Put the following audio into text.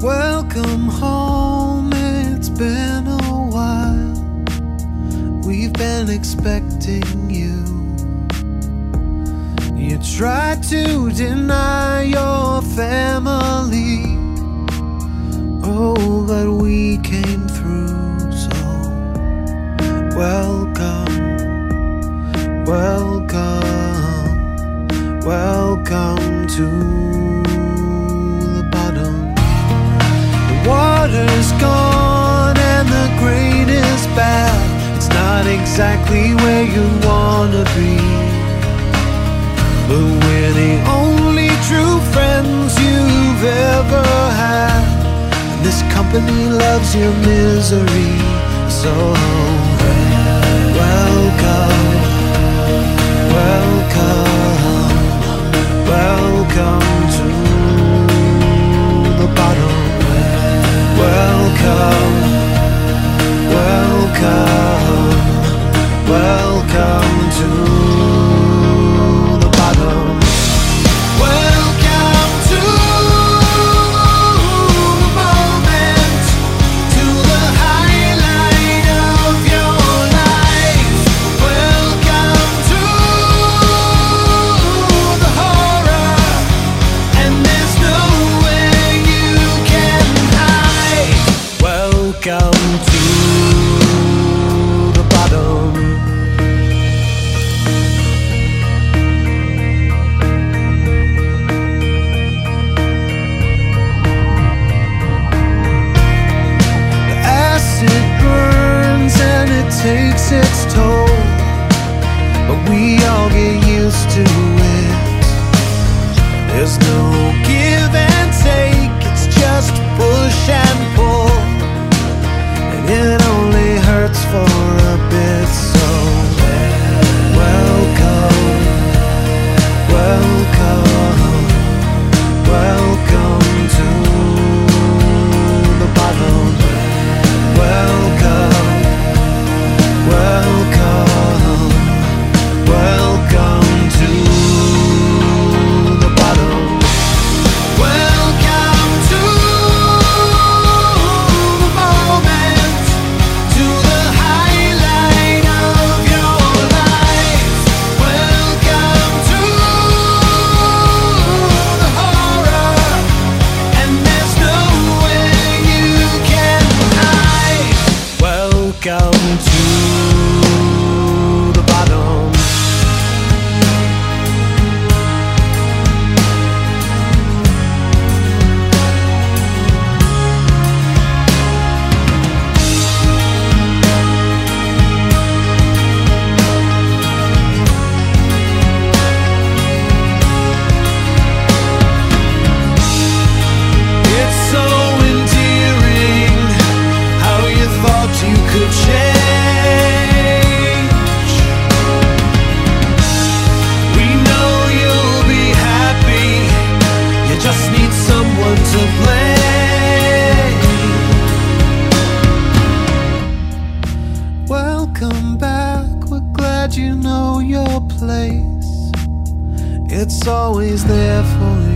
Welcome home, it's been a while. We've been expecting you. You tried to deny your family. Oh, but we came through, so welcome, welcome, welcome to water's gone and the grain is bad. It's not exactly where you wanna be. But we're the only true friends you've ever had. And this company loves your misery. So welcome, welcome, its toll, but we all get used to it. There's no you know your place. It's always there for